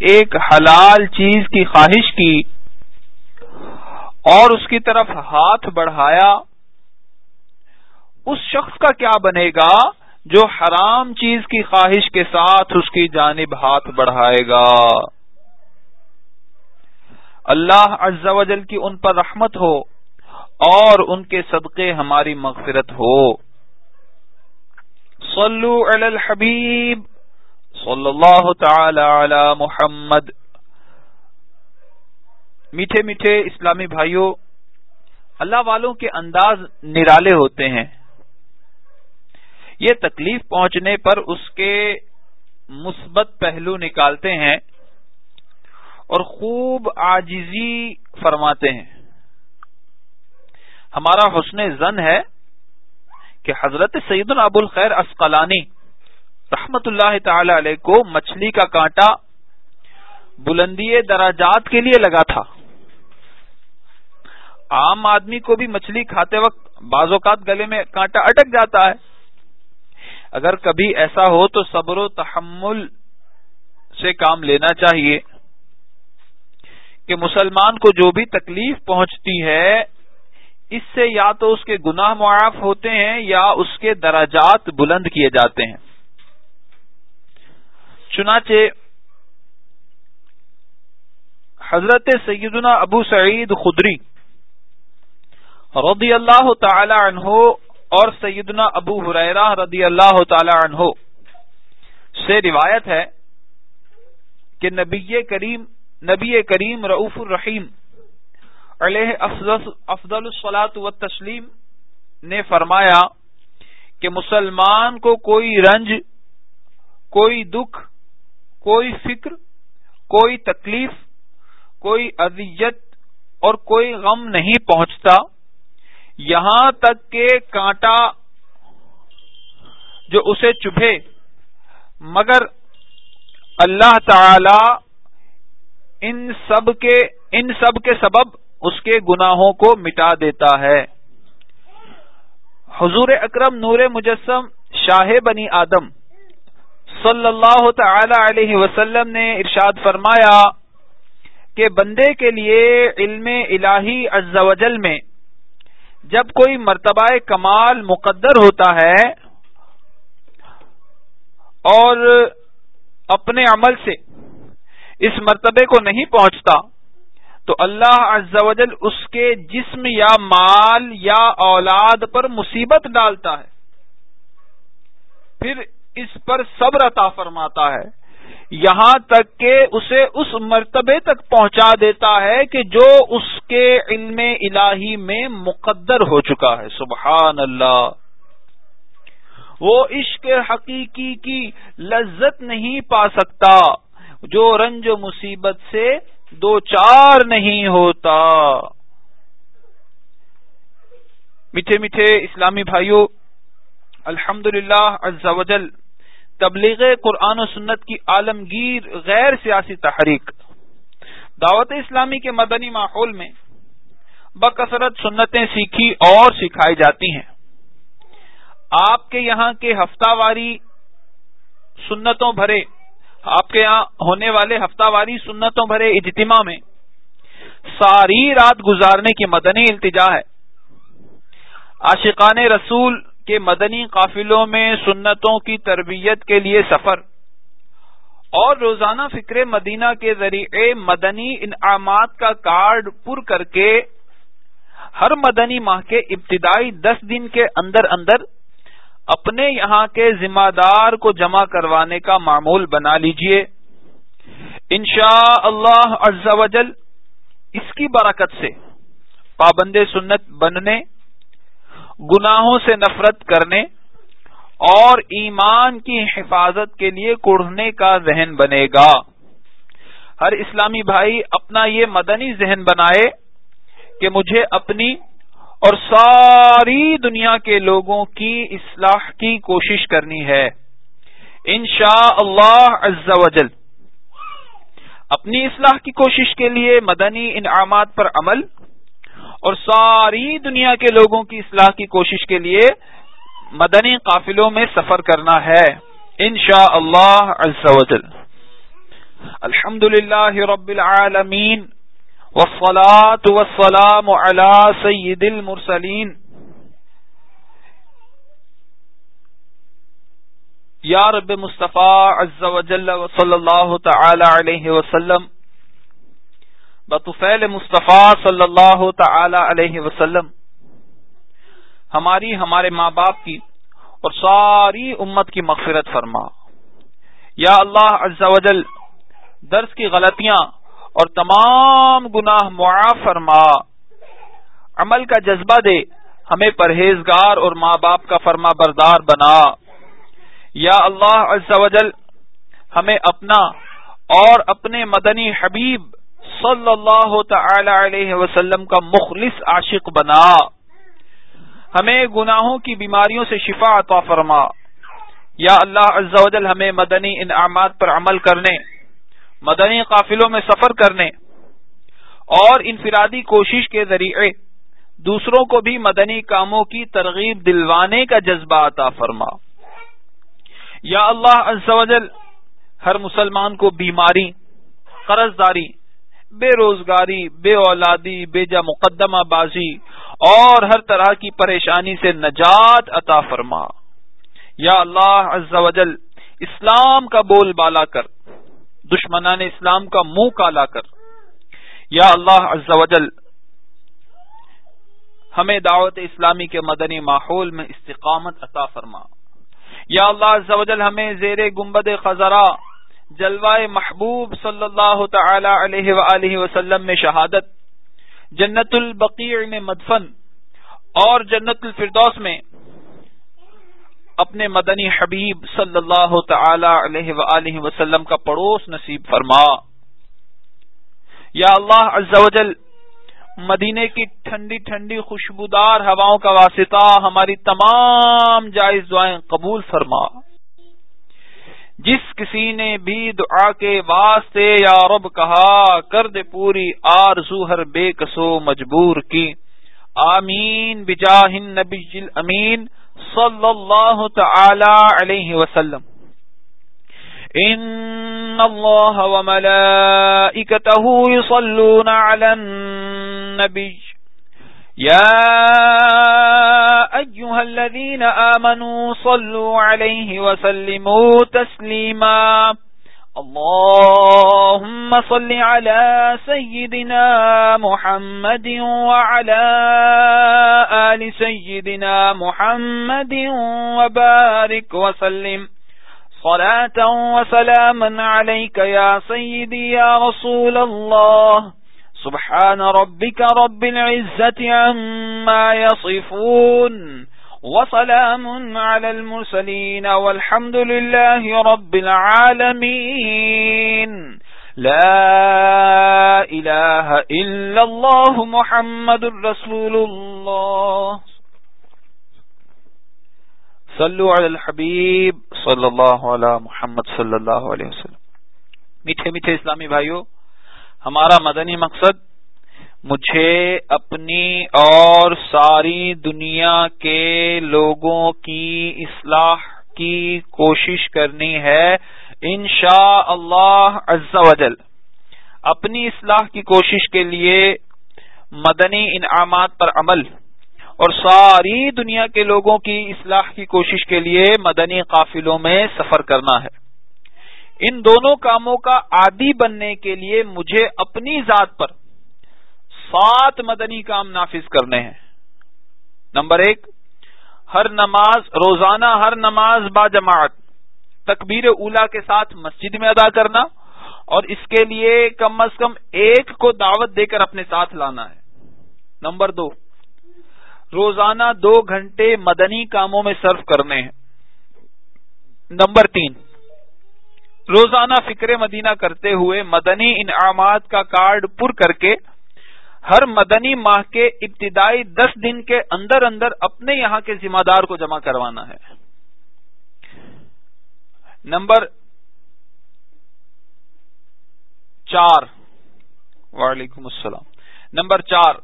ایک حلال چیز کی خواہش کی اور اس کی طرف ہاتھ بڑھایا، اس شخص کا کیا بنے گا جو حرام چیز کی خواہش کے ساتھ اس کی جانب ہاتھ بڑھائے گا؟ اللہ عز و جل کی ان پر رحمت ہو اور ان کے صدقے ہماری مغفرت ہو۔ صلو علی الحبیب۔ صلی اللہ تعالی علی محمد۔ میٹھے میٹھے اسلامی بھائیوں اللہ والوں کے انداز نرالے ہوتے ہیں۔ یہ تکلیف پہنچنے پر اس کے مثبت پہلو نکالتے ہیں اور خوب آجزی فرماتے ہیں۔ ہمارا حسن زن ہے کہ حضرت سعید ابو الخیر اسقلانی رحمت اللہ تعالی علیہ کو مچھلی کا کانٹا بلندی دراجات کے لیے لگا تھا۔ عام آدمی کو بھی مچھلی کھاتے وقت بعض اوقات گلے میں کانٹا اٹک جاتا ہے۔ اگر کبھی ایسا ہو تو صبر و تحمل سے کام لینا چاہیے۔ کہ مسلمان کو جو بھی تکلیف پہنچتی ہے، اس سے یا تو اس کے گناہ معاف ہوتے ہیں یا اس کے دراجات بلند کیے جاتے ہیں۔ چنانچہ حضرت سیدنا ابو سعید خدری رضی اللہ تعالی عنہ اور سیدنا ابو حریرہ رضی اللہ تعالی عنہ سے روایت ہے کہ نبی کریم نبی کریم رعف الرحیم علیہ افضل الصلاۃ و تسلیم نے فرمایا کہ مسلمان کو کوئی رنج، کوئی دکھ کوئی فکر، کوئی تکلیف، کوئی اذیت اور کوئی غم نہیں پہنچتا۔ یہاں تک کہ کانٹا جو اسے چبھے۔ مگر اللہ تعالی ان سب کے، ان سب کے سبب اس کے گناہوں کو مٹا دیتا ہے۔ حضور اکرم نور مجسم شاہ بنی آدم صلی اللہ تعالی علیہ وسلم نے ارشاد فرمایا کہ بندے کے لیے علم الہی عز و جل میں جب کوئی مرتبہ کمال مقدر ہوتا ہے اور اپنے عمل سے اس مرتبے کو نہیں پہنچتا تو اللہ عز و جل اس کے جسم یا مال یا اولاد پر مصیبت ڈالتا ہے۔ پھر اس پر صبر عطا فرماتا ہے۔ یہاں تک کہ اسے اس مرتبے تک پہنچا دیتا ہے کہ جو اس کے علم الہی میں مقدر ہو چکا ہے۔ سبحان اللہ۔ وہ عشق حقیقی کی لذت نہیں پا سکتا۔ جو رنج و مصیبت سے دو چار نہیں ہوتا۔ میٹھے میٹھے اسلامی بھائیوں الحمد للہ تبلیغ قرآن و سنت کی عالمگیر غیر سیاسی تحریک۔ دعوت اسلامی کے مدنی ماحول میں بکثرت سنتیں سیکھی اور سکھائی جاتی ہیں۔ آپ کے یہاں کے ہفتہ واری سنتوں بھرے، آپ کے یہاں ہونے والے ہفتہ واری سنتوں بھرے اجتماع میں ساری رات گزارنے کی مدنی التجا ہے۔ عاشقان رسول کے مدنی قافلوں میں سنتوں کی تربیت کے لیے سفر اور روزانہ فکر مدینہ کے ذریعے مدنی انعامات کا کارڈ پر کر کے ہر مدنی ماہ کے ابتدائی دس دن کے اندر اندر اپنے یہاں کے ذمہ دار کو جمع کروانے کا معمول بنا لیجیے۔ انشاء اللہ عز و جل اس کی برکت سے پابند سنت بننے گناہوں سے نفرت کرنے اور ایمان کی حفاظت کے لیے کڑھنے کا ذہن بنے گا۔ ہر اسلامی بھائی اپنا یہ مدنی ذہن بنائے کہ مجھے اپنی اور ساری دنیا کے لوگوں کی اصلاح کی کوشش کرنی ہے۔ انشاء اللہ وجل اپنی اصلاح کی کوشش کے لیے مدنی انعامات پر عمل اور ساری دنیا کے لوگوں کی اصلاح کی کوشش کے لیے مدنی قافلوں میں سفر کرنا ہے انشاء اللہ وجل الحمد لله رب العالمين والصلاة والسلام على سيد المرسلين یا رب مصطفیٰ عز و جل و صلی اللہ تعالی علیہ وسلم بطفیل مصطفیٰ صلی اللہ تعالی علیہ وسلم، ہماری ہمارے ماں باپ کی اور ساری امت کی مغفرت فرما۔ یا اللہ عز و جل، درس کی غلطیاں اور تمام گناہ معاف فرما۔ عمل کا جذبہ دے، ہمیں پرہیزگار اور ماں باپ کا فرما بردار بنا۔ یا اللہ عز و جل، ہمیں اپنا اور اپنے مدنی حبیب صلی اللہ تعالی علیہ وسلم کا مخلص عاشق بنا۔ ہمیں گناہوں کی بیماریوں سے شفا عطا فرما۔ یا اللہ عز و جل ہمیں مدنی انعامات پر عمل کرنے، مدنی قافلوں میں سفر کرنے اور انفرادی کوشش کے ذریعے دوسروں کو بھی مدنی کاموں کی ترغیب دلوانے کا جذبہ عطا فرما۔ یا اللہ عز و جل ہر مسلمان کو بیماری قرض داری بے روزگاری، بے اولادی، بے جا مقدمہ بازی اور ہر طرح کی پریشانی سے نجات عطا فرما۔ یا اللہ عز و جل، اسلام کا بول بالا کر، دشمنان اسلام کا منہ کالا کر۔ یا اللہ عز و جل، ہمیں دعوت اسلامی کے مدنی ماحول میں استقامت عطا فرما۔ یا اللہ عز و جل، ہمیں زیر گنبد خزرہ جلوائے محبوب صلی اللہ تعالی علیہ وآلہ وسلم میں شہادت، جنت البقیع میں مدفن، اور جنت الفردوس میں اپنے مدنی حبیب صلی اللہ تعالی علیہ وآلہ وسلم کا پڑوس نصیب فرما۔ یا اللہ عز و جل، مدینے کی ٹھنڈی ٹھنڈی خوشبودار ہواؤں کا واسطہ ہماری تمام جائز دعائیں قبول فرما۔ جس کسی نے بھی دعا کے واسطے یا رب کہا، کر دے پوری آرزو ہر بے کسو مجبور کی۔ آمین۔ بجاہ نبی امین صلی اللہ تعالی علیہ وسلم۔ ان اللہ وملائکته يصلون على النبي يا أيها الذين آمنوا صلوا عليه وسلموا تسليما. اللهم صل على سيدنا محمد وعلى آل سيدنا محمد وبارك وسلم. صلاة وسلاما عليك يا سيدي يا رسول الله. سبحان ربك رب العزة عما يصفون وسلام على المرسلين والحمد لله رب العالمين. لا إله إلا الله محمد رسول الله. صلو علی الحبیب صلی اللہ علیہ محمد صلی اللہ علیہ وسلم. میٹھے میٹھے اسلامی بھائیوں ہمارا مدنی مقصد مجھے اپنی اور ساری دنیا کے لوگوں کی اصلاح کی کوشش کرنی ہے انشاء اللہ وجل اپنی اصلاح کی کوشش کے لیے مدنی انعامات پر عمل اور ساری دنیا کے لوگوں کی اصلاح کی کوشش کے لیے مدنی قافلوں میں سفر کرنا ہے۔ ان دونوں کاموں کا عادی بننے کے لیے مجھے اپنی ذات پر سات مدنی کام نافذ کرنے ہیں۔ نمبر ایک، ہر نماز، روزانہ ہر نماز با جماعت، تکبیر اولا کے ساتھ مسجد میں ادا کرنا، اور اس کے لیے کم از کم ایک کو دعوت دے کر اپنے ساتھ لانا ہے۔ نمبر دو، روزانہ دو گھنٹے مدنی کاموں میں صرف کرنے ہیں۔ نمبر تین، روزانہ فکر مدینہ کرتے ہوئے مدنی انعامات کا کارڈ پر کر کے ہر مدنی ماہ کے ابتدائی دس دن کے اندر اندر اپنے یہاں کے ذمہ دار کو جمع کروانا ہے۔ نمبر چار۔ وعلیکم السلام۔ نمبر چار۔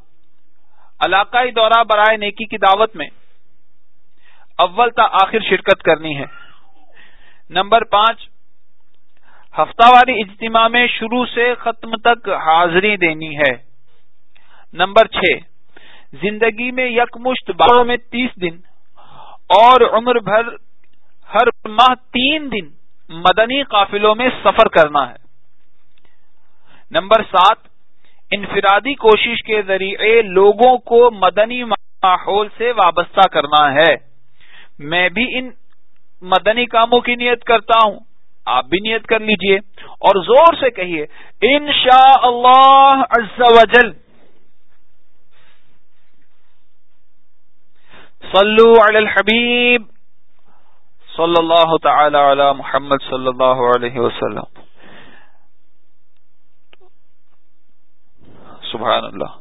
علاقائی دورہ برائے نیکی کی دعوت میں اول تا آخر شرکت کرنی ہے۔ نمبر پانچ۔ ہفتہ واری اجتماع میں شروع سے ختم تک حاضری دینی ہے۔ نمبر چھ، زندگی میں یکمشت باروں میں تیس دن اور عمر بھر ہر ماہ تین دن مدنی قافلوں میں سفر کرنا ہے۔ نمبر سات، انفرادی کوشش کے ذریعے لوگوں کو مدنی ماحول سے وابستہ کرنا ہے۔ میں بھی ان مدنی کاموں کی نیت کرتا ہوں۔ آپ بھی نیت کر لیجیے۔ اور زور سے کہیے ان شاء اللہ صلو علی الحبیب صلی اللہ تعالی علی محمد صلی اللہ علیہ وسلم. سبحان اللہ.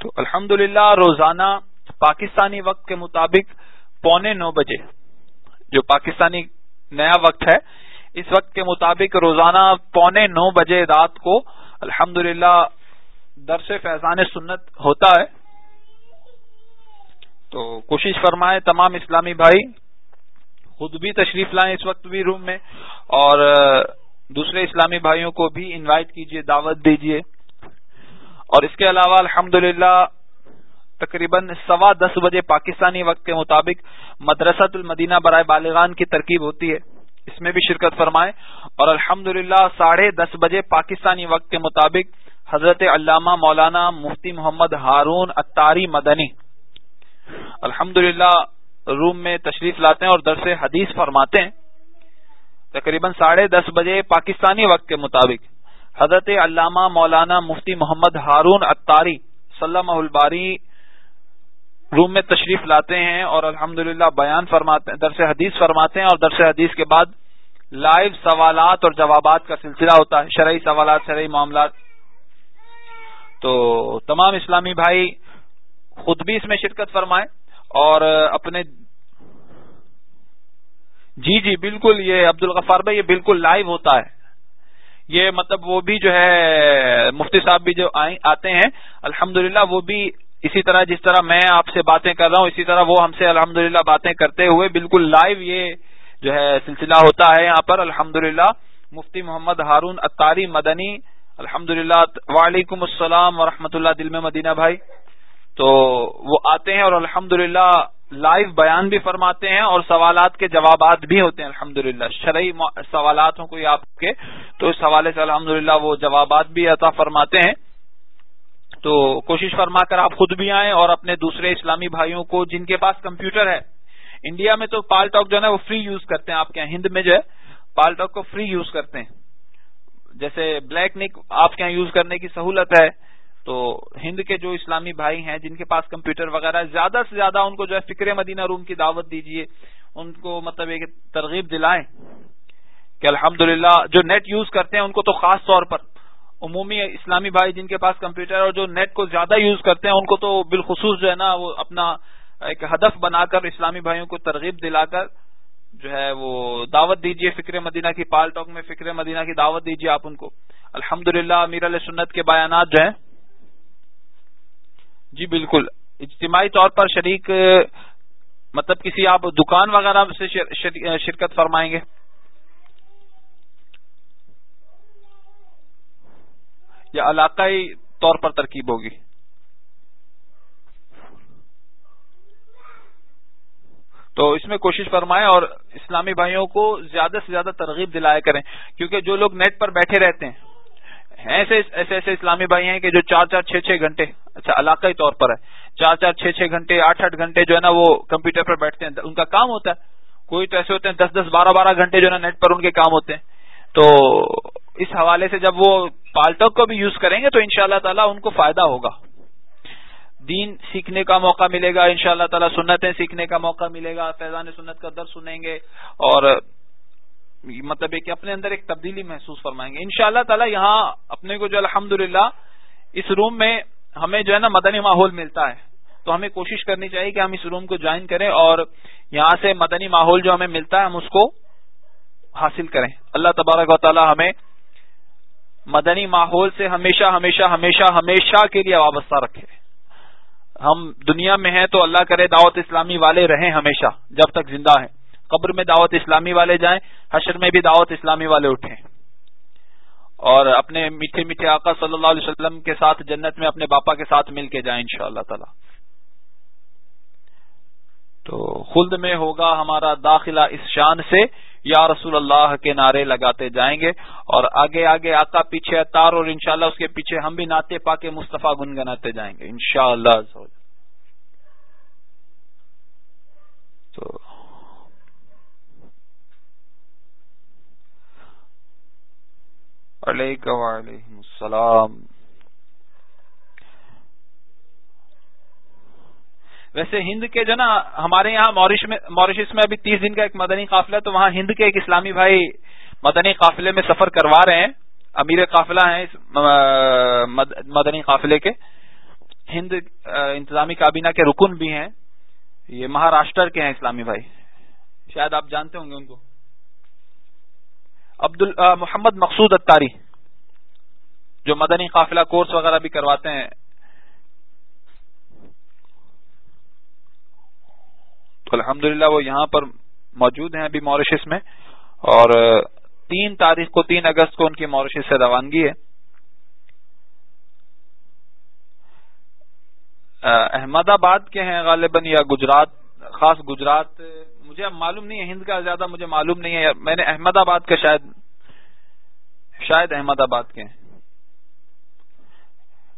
تو الحمد روزانہ پاکستانی وقت کے مطابق پونے نو بجے جو پاکستانی نیا وقت ہے، اس وقت کے مطابق روزانہ پونے نو بجے رات کو الحمد درس فیضان سنت ہوتا ہے۔ تو کوشش فرمائے تمام اسلامی بھائی، خود بھی تشریف لائیں اس وقت بھی روم میں اور دوسرے اسلامی بھائیوں کو بھی انوائٹ کیجیے دعوت دیجیے اور اس کے علاوہ الحمد تقریباً سوا دس بجے پاکستانی وقت کے مطابق مدرسۃ المدینہ برائے بالغان کی ترکیب ہوتی ہے۔ اس میں بھی شرکت فرمائے۔ اور الحمد للہ ساڑھے دس بجے پاکستانی وقت کے مطابق حضرت علامہ مولانا مفتی محمد ہارون اتاری مدنی الحمد روم میں تشریف لاتے ہیں اور درس حدیث فرماتے ہیں۔ تقریباً ساڑھے دس بجے پاکستانی وقت کے مطابق حضرت علامہ مولانا مفتی محمد ہارون اتاری سلم الباری روم میں تشریف لاتے ہیں اور الحمد بیان فرماتے ہیں، درس حدیث فرماتے ہیں اور درس حدیث کے بعد لائیو سوالات اور جوابات کا سلسلہ ہوتا ہے، شرعی سوالات، شرعی معاملات۔ تو تمام اسلامی بھائی خود بھی اس میں شرکت فرمائے اور اپنے جی جی بالکل یہ عبد الغفار بھائی یہ بالکل لائیو ہوتا ہے یہ مطلب وہ بھی جو ہے مفتی صاحب بھی جو آتے ہیں الحمد وہ بھی اسی طرح جس طرح میں آپ سے باتیں کر رہا ہوں، اسی طرح وہ ہم سے الحمد باتیں کرتے ہوئے بالکل لائیو یہ جو ہے سلسلہ ہوتا ہے یہاں پر۔ الحمد مفتی محمد ہارون اتاری مدنی۔ الحمد وعلیکم السلام ورحمۃ اللہ۔ دل میں مدینہ بھائی۔ تو وہ آتے ہیں اور الحمد لائیو بیان بھی فرماتے ہیں اور سوالات کے جوابات بھی ہوتے ہیں الحمد للہ شرعی سوالات ہوں کوئی آپ کے، تو اس حوالے سے الحمد وہ جوابات بھی عطا فرماتے ہیں۔ تو کوشش فرما کر آپ خود بھی آئیں اور اپنے دوسرے اسلامی بھائیوں کو جن کے پاس کمپیوٹر ہے۔ انڈیا میں تو پال ٹاک جو ہے نا وہ فری یوز کرتے ہیں آپ کے یہاں۔ ہند میں جو ہے پال ٹاک کو فری یوز کرتے ہیں۔ جیسے بلیک نک آپ کے یہاں یوز کرنے کی سہولت ہے۔ تو ہند کے جو اسلامی بھائی ہیں، جن کے پاس کمپیوٹر وغیرہ، زیادہ سے زیادہ ان کو جو ہے فکر مدینہ روم کی دعوت دیجیے ان کو مطلب ایک ترغیب دلائیں کہ الحمد جو نیٹ یوز کرتے ہیں، ان کو تو خاص طور پر عمومی اسلامی بھائی جن کے پاس کمپیوٹر اور جو نیٹ کو زیادہ یوز کرتے ہیں، ان کو تو بالخصوص جو ہے نا، وہ اپنا ایک ہدف بنا کر اسلامی بھائیوں کو ترغیب دلا کر جو ہے وہ دعوت دیجیے فکر مدینہ کی پال ٹاک میں، فکر مدینہ کی دعوت دیجیے آپ ان کو۔ الحمد للہ امیر علیہ سنت کے بیانات جو ہیں جی بالکل، اجتماعی طور پر شریک مطلب کسی آپ دکان وغیرہ سے شرکت فرمائیں گے؟ یا علاقائی طور پر ترکیب ہوگی؟ تو اس میں کوشش فرمائیں اور اسلامی بھائیوں کو زیادہ سے زیادہ ترغیب دلایا کریں، کیونکہ جو لوگ نیٹ پر بیٹھے رہتے ہیں ایسے ایسے ایسے اسلامی بھائی ہیں کہ جو چار چار، چھ چھ گھنٹے اچھا علاقائی طور پر ہے۔ چار چار، چھ چھ گھنٹے، آٹھ آٹھ گھنٹے جو ہے نا وہ کمپیوٹر پر بیٹھتے ہیں۔ ان کا کام ہوتا ہے۔ کوئی تو ایسے ہوتے ہیں دس دس، بارہ بارہ گھنٹے جو ہے نا نیٹ پر ان کے کام ہوتے ہیں۔ تو اس حوالے سے جب وہ پالٹوک کو بھی یوز کریں گے تو ان شاء اللہ تعالیٰ ان کو فائدہ ہوگا۔ دین سیکھنے کا موقع ملے گا ان شاء اللہ تعالیٰ سنتیں سیکھنے کا موقع ملے گا۔ فیضان سنت کا در سنیں گے اور مطلب ہے کہ اپنے اندر ایک تبدیلی محسوس فرمائیں گے۔ ان شاء اللہ تعالیٰ یہاں اپنے کو جو الحمد اس روم میں ہمیں جو ہے نا مدنی ماحول ملتا ہے، تو ہمیں کوشش کرنی چاہیے کہ ہم اس روم کو جوائن کریں اور یہاں سے مدنی ماحول جو ہمیں ملتا ہے ہم اس کو حاصل کریں۔ اللہ تبارک و تعالی ہمیں مدنی ماحول سے ہمیشہ ہمیشہ ہمیشہ ہمیشہ کے لیے وابستہ رکھے۔ ہم دنیا میں ہیں تو اللہ کرے دعوت اسلامی والے رہیں ہمیشہ جب تک زندہ ہیں۔ قبر میں دعوت اسلامی والے جائیں، حشر میں بھی دعوت اسلامی والے اٹھیں۔ اور اپنے میٹھے میٹھے آقا صلی اللہ علیہ وسلم کے ساتھ جنت میں اپنے باپا کے ساتھ مل کے جائیں ان شاء اللہ تعالی۔ تو خلد میں ہوگا ہمارا داخلہ اس شان سے، یا رسول اللہ کے نعرے لگاتے جائیں گے۔ اور آگے آگے آقا پیچھے اتار اور انشاءاللہ اس کے پیچھے ہم بھی ناطے پا کے مصطفیٰ گنگناتے جائیں گے، انشاءاللہ تو علیکم وعلیکم السلام۔ ویسے ہند کے جو نا، ہمارے یہاں موریشس میں ابھی تیس دن کا ایک مدنی قافلہ تو وہاں ہند کے ایک اسلامی بھائی مدنی قافلے میں سفر کروا رہے ہیں۔ امیر قافلہ ہیں اس مدنی قافلے کے۔ ہند انتظامی کابینہ کے رکن بھی ہیں۔ یہ مہاراشٹر کے ہیں اسلامی بھائی۔ شاید آپ جانتے ہوں گے ان کو۔ عبد محمد مقصود اتاری جو مدنی قافلہ کورس وغیرہ بھی کرواتے ہیں۔ تو الحمد وہ یہاں پر موجود ہیں ابھی موریشس میں، اور تین تاریخ کو، تین اگست کو ان کی موریشس سے روانگی ہے۔ احمد آباد کے ہیں غالباً، یا گجرات، خاص گجرات مجھے اب معلوم نہیں ہے، ہند کا زیادہ مجھے معلوم نہیں ہے میں نے احمد آباد کا شاید شاید احمد آباد کے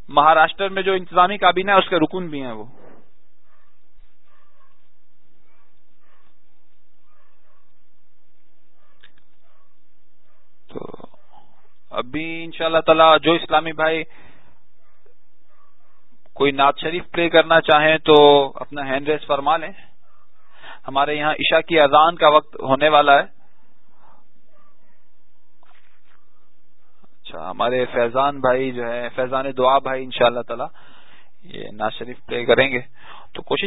مہاراشٹر میں جو انتظامی کابینہ ہے، اس کے رکن بھی ہیں وہ۔ تو ابھی ان شاء اللہ تعالی جو اسلامی بھائی کوئی نعت شریف پلے کرنا چاہیں تو اپنا ہینڈ ریس فرما لیں۔ ہمارے یہاں عشاء کی اذان کا وقت ہونے والا ہے۔ اچھا ہمارے فیضان بھائی جو ہے فیضان دعا بھائی ان شاء اللہ تعالی یہ ناز شریف پلے کریں گے۔ تو کوشش